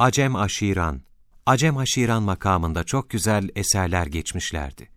Acem Aşiran, Acem Aşiran makamında çok güzel eserler geçmişlerdi.